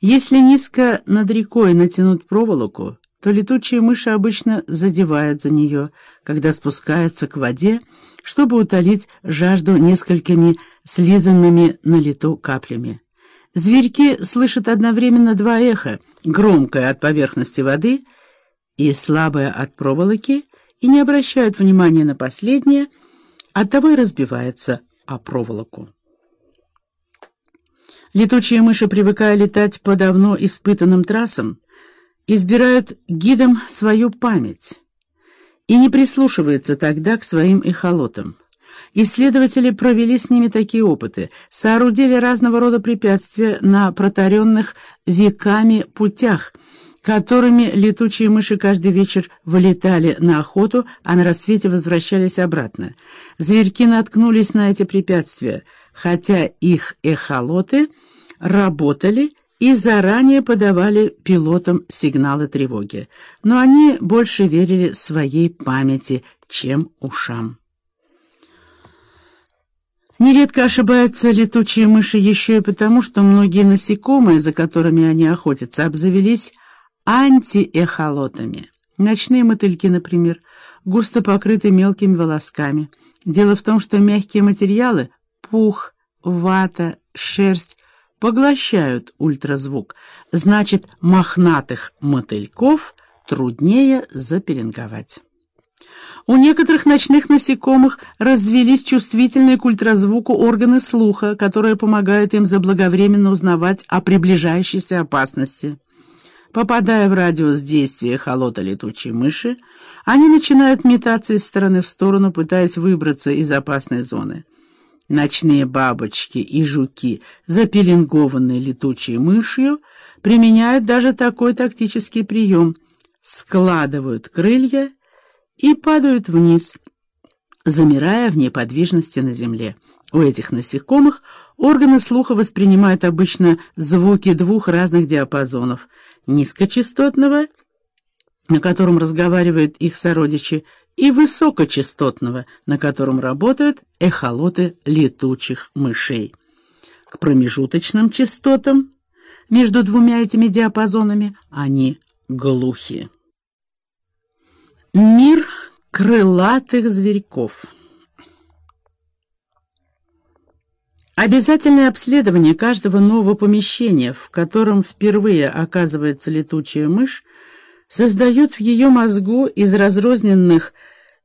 Если низко над рекой натянуть проволоку, то летучие мыши обычно задевают за нее, когда спускаются к воде, чтобы утолить жажду несколькими слизанными на лету каплями. Зверьки слышат одновременно два эха, громкое от поверхности воды и слабое от проволоки, и не обращают внимания на последнее, оттого и разбиваются о проволоку. Летучие мыши, привыкая летать по давно испытанным трассам, избирают гидом свою память и не прислушиваются тогда к своим эхолотам. Исследователи провели с ними такие опыты, соорудили разного рода препятствия на протаренных веками путях, которыми летучие мыши каждый вечер вылетали на охоту, а на рассвете возвращались обратно. Зверьки наткнулись на эти препятствия, хотя их эхолоты работали и заранее подавали пилотам сигналы тревоги, но они больше верили своей памяти, чем ушам. Нередко ошибаются летучие мыши еще и потому, что многие насекомые, за которыми они охотятся, обзавелись антиэхолотами. Ночные мотыльки, например, густо покрыты мелкими волосками. Дело в том, что мягкие материалы — пух, вата, шерсть поглощают ультразвук, значит, мохнатых мотыльков труднее запеленговать. У некоторых ночных насекомых развелись чувствительные к ультразвуку органы слуха, которые помогают им заблаговременно узнавать о приближающейся опасности. Попадая в радиус действия холота летучей мыши, они начинают метаться из стороны в сторону, пытаясь выбраться из опасной зоны. Ночные бабочки и жуки, запеленгованные летучей мышью, применяют даже такой тактический прием — складывают крылья и падают вниз, замирая в неподвижности на земле. У этих насекомых органы слуха воспринимают обычно звуки двух разных диапазонов — низкочастотного, на котором разговаривают их сородичи, и высокочастотного, на котором работают эхолоты летучих мышей. К промежуточным частотам между двумя этими диапазонами они глухи. Мир крылатых зверьков Обязательное обследование каждого нового помещения, в котором впервые оказывается летучая мышь, создают в ее мозгу из разрозненных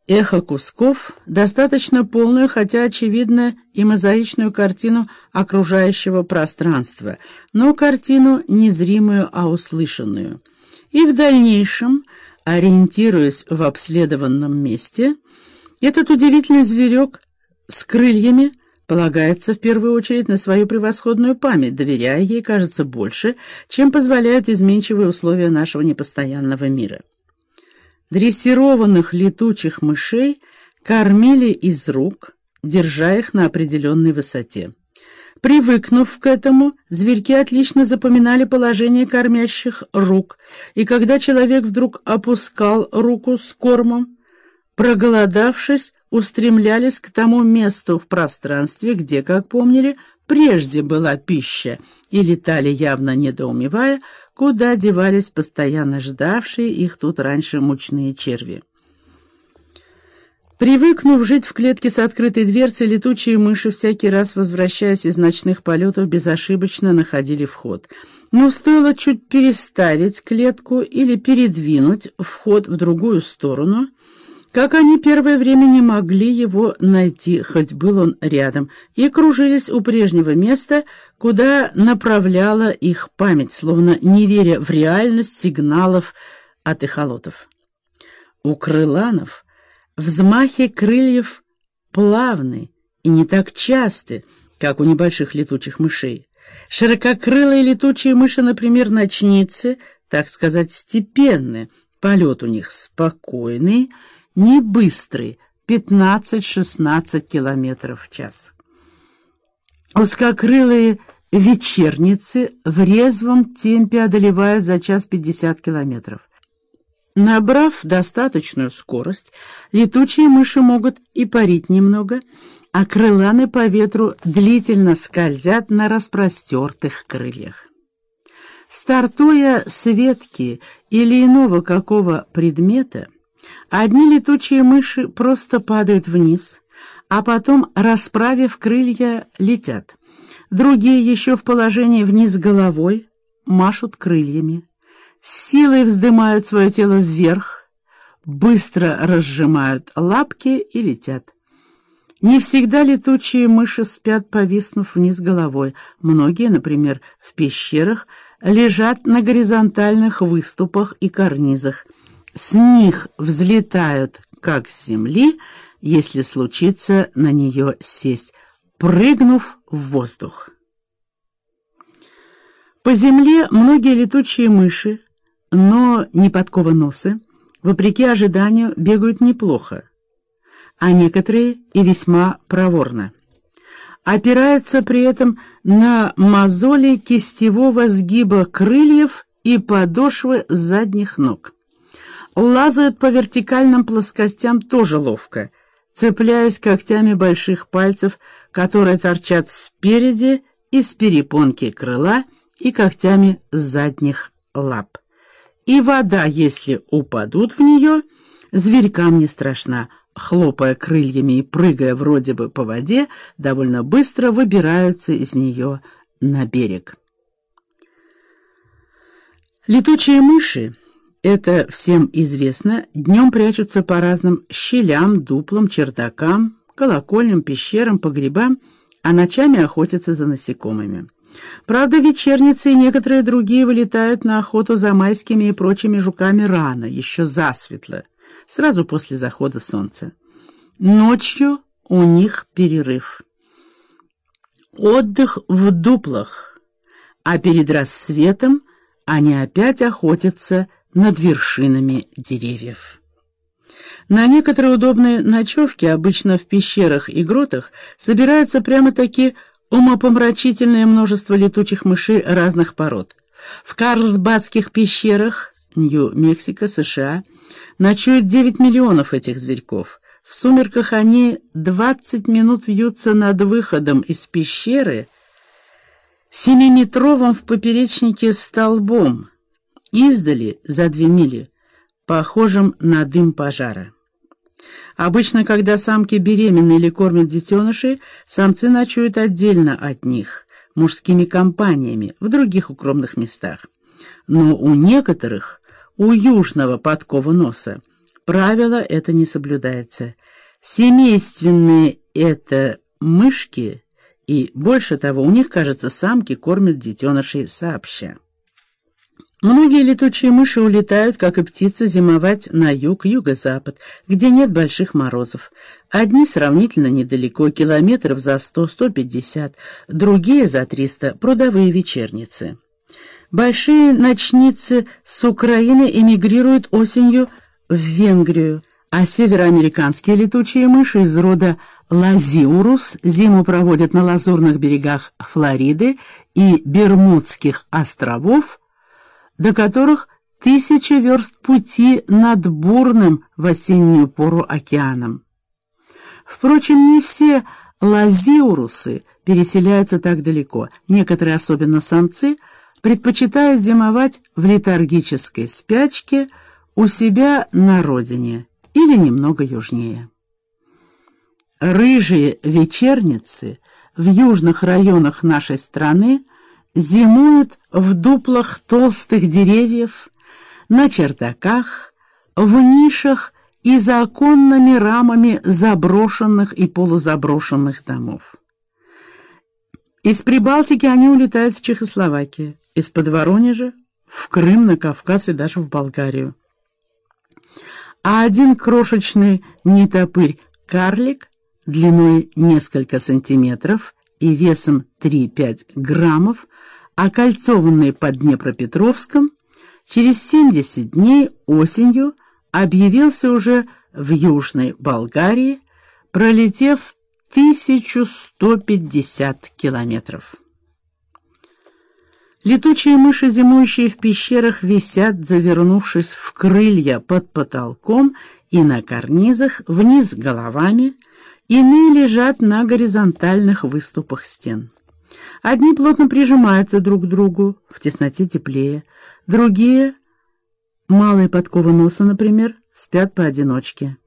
эхокусков достаточно полную, хотя очевидно и мозаичную картину окружающего пространства, но картину незримую, а услышанную. И в дальнейшем, ориентируясь в обследованном месте, этот удивительный зверек с крыльями – полагается в первую очередь на свою превосходную память, доверяя ей, кажется, больше, чем позволяют изменчивые условия нашего непостоянного мира. Дрессированных летучих мышей кормили из рук, держа их на определенной высоте. Привыкнув к этому, зверьки отлично запоминали положение кормящих рук, и когда человек вдруг опускал руку с кормом, проголодавшись, устремлялись к тому месту в пространстве, где, как помнили, прежде была пища, и летали, явно недоумевая, куда девались постоянно ждавшие их тут раньше мучные черви. Привыкнув жить в клетке с открытой дверцей, летучие мыши, всякий раз возвращаясь из ночных полетов, безошибочно находили вход. Но стоило чуть переставить клетку или передвинуть вход в другую сторону — как они первое время не могли его найти, хоть был он рядом, и кружились у прежнего места, куда направляла их память, словно не веря в реальность сигналов от эхолотов. У крыланов взмахи крыльев плавны и не так часты, как у небольших летучих мышей. Ширококрылые летучие мыши, например, ночницы, так сказать, степенны, полет у них спокойный, не быстрый, 15-16 километров в час. Узкокрылые вечерницы в резвом темпе одолевают за час 50 километров. Набрав достаточную скорость, летучие мыши могут и парить немного, а крыланы по ветру длительно скользят на распростертых крыльях. Стартуя с ветки или иного какого предмета, одни летучие мыши просто падают вниз, а потом, расправив крылья, летят. Другие еще в положении вниз головой машут крыльями, силой вздымают свое тело вверх, быстро разжимают лапки и летят. Не всегда летучие мыши спят, повиснув вниз головой. Многие, например, в пещерах, лежат на горизонтальных выступах и карнизах. С них взлетают, как с земли, если случится на нее сесть, прыгнув в воздух. По земле многие летучие мыши, но не подкова-носы, вопреки ожиданию, бегают неплохо, а некоторые и весьма проворно опирается при этом на мозоли кистевого сгиба крыльев и подошвы задних ног. Лазают по вертикальным плоскостям тоже ловко, цепляясь когтями больших пальцев, которые торчат спереди из перепонки крыла и когтями задних лап. И вода, если упадут в нее, зверькам не страшна, хлопая крыльями и прыгая вроде бы по воде, довольно быстро выбираются из нее на берег. Летучие мыши, это всем известно, днем прячутся по разным щелям, дуплам, чердакам, колокольням, пещерам, погребам, а ночами охотятся за насекомыми. Правда, вечерницы и некоторые другие вылетают на охоту за майскими и прочими жуками рано, еще засветло, сразу после захода солнца. Ночью у них перерыв. Отдых в дуплах, а перед рассветом они опять охотятся над вершинами деревьев. На некоторые удобные ночевки, обычно в пещерах и гротах, собираются прямо-таки умопомрачительное множество летучих мышей разных пород. В Карлсбадских пещерах, Нью-Мексико, США, ночует 9 миллионов этих зверьков. В сумерках они 20 минут вьются над выходом из пещеры семиметровым в поперечнике столбом, издали за две мили, похожим на дым пожара. Обычно, когда самки беременны или кормят детенышей, самцы ночуют отдельно от них, мужскими компаниями, в других укромных местах. Но у некоторых у южного подкова носа. Правило это не соблюдается. Семейственные это мышки, и больше того, у них, кажется, самки кормят детенышей сообща. Многие летучие мыши улетают, как и птицы, зимовать на юг, юго-запад, где нет больших морозов. Одни сравнительно недалеко, километров за 100-150, другие за 300, прудовые вечерницы. Большие ночницы с Украины эмигрируют осенью в Венгрию, а североамериканские летучие мыши из рода Лазиурус зиму проводят на лазурных берегах Флориды и Бермудских островов, до которых тысячи верст пути над бурным в осеннюю пору океаном. Впрочем, не все лазиурусы переселяются так далеко. Некоторые, особенно самцы, предпочитают зимовать в летаргической спячке у себя на родине или немного южнее. Рыжие вечерницы в южных районах нашей страны зимуют в дуплах толстых деревьев, на чердаках, в нишах и за оконными рамами заброшенных и полузаброшенных домов. Из Прибалтики они улетают в Чехословакию, из-под Воронежа в Крым, на Кавказ и даже в Болгарию. А один крошечный нетопырь-карлик длиной несколько сантиметров и весом 3-5 граммов, окольцованный под Днепропетровском, через 70 дней осенью объявился уже в Южной Болгарии, пролетев 1150 километров. Летучие мыши, зимующие в пещерах, висят, завернувшись в крылья под потолком и на карнизах, вниз головами, иные лежат на горизонтальных выступах стен. Одни плотно прижимаются друг к другу, в тесноте теплее, другие, малые подковы носа, например, спят поодиночке.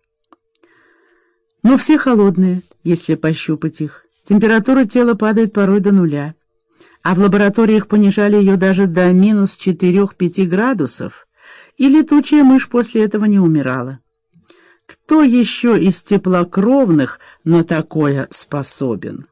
Но все холодные, если пощупать их. Температура тела падает порой до нуля, а в лабораториях понижали ее даже до минус 4-5 градусов, и летучая мышь после этого не умирала. Кто еще из теплокровных на такое способен?